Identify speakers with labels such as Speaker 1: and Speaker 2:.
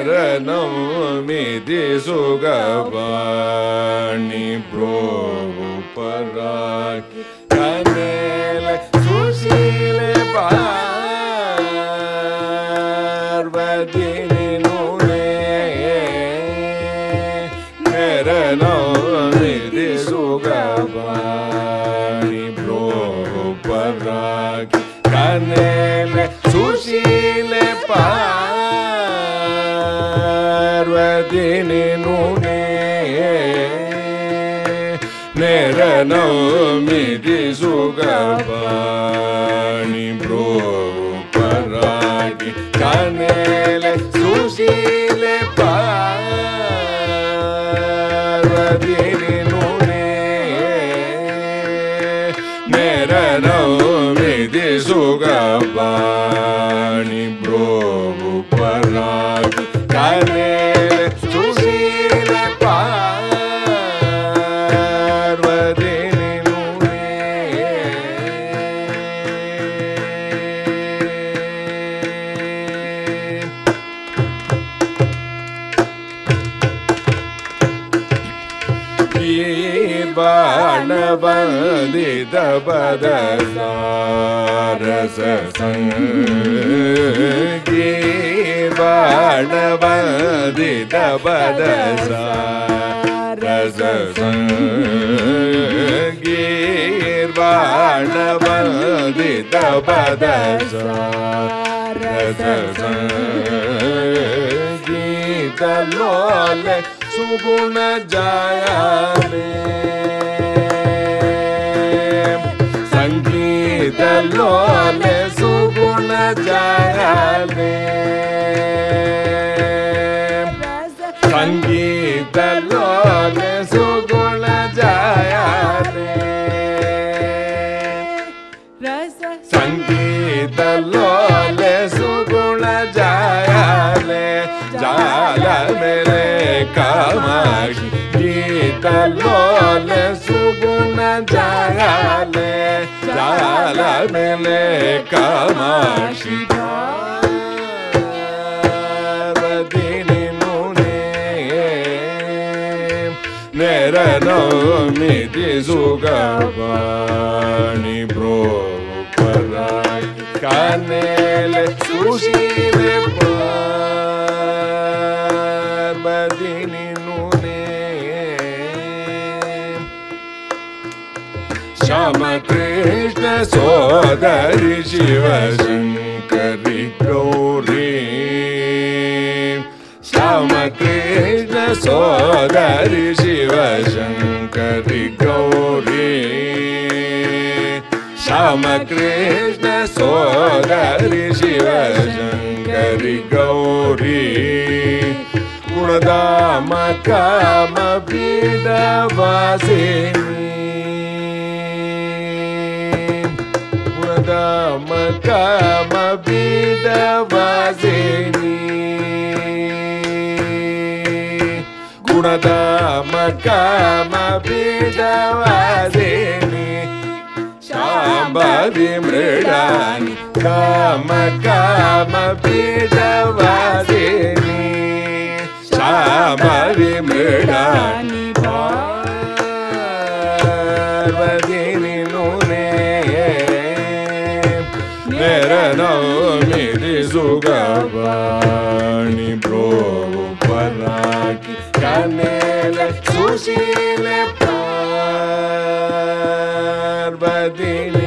Speaker 1: शरणमिति सुगवाणि ब्रोपराय कनेल सुशील पार्वतिनि नुने शरणमिति सुगवाणि ब्रोपराय कनेल सुशील पार्वति ಕನೇಲ ಸುಶೀಲೆ ಪಾರ್ವತಿ ನುಣೆ ನೆರ ನವಮಿತಿ ಸುಗವಾಣಿ ಬ್ರೋ ಪರಾಗಿ ಕನೇಲೆ ಸುಶೀಲೆ ಪಾರ್ವತಿ ನುಣೆ ನೆರ ನವಮಿತಿ बाणवन्दित पदसारस सङ्गे बाणवन्दित पदसारस सङ्गे बाणवन्दित पदसारस सङ्गीतलोल सुगुण जाया रे संगीत लोग सुगुण जाया रे संगीत लोल सुगुण जाया ले। जाला मेरे कामाश गीत लोल सुगुण जाया रे जाला मेरे कामाशी गणी ब्रो लु शिपादि क्षम Shyamkrishna सोदरि शिवशङ्करि क्रौरी Shyamkrishna सोदरि Shankari Gauri Shama Krishna Sodari Shiva Shankari Gauri Kunadama Kama Vida Vasi मकामपि दवासिनी शाम्बवि मृडानि काम का मकामपि दवासिनी श्याविमृ ने मेरा नो मिरि सुगवा। देना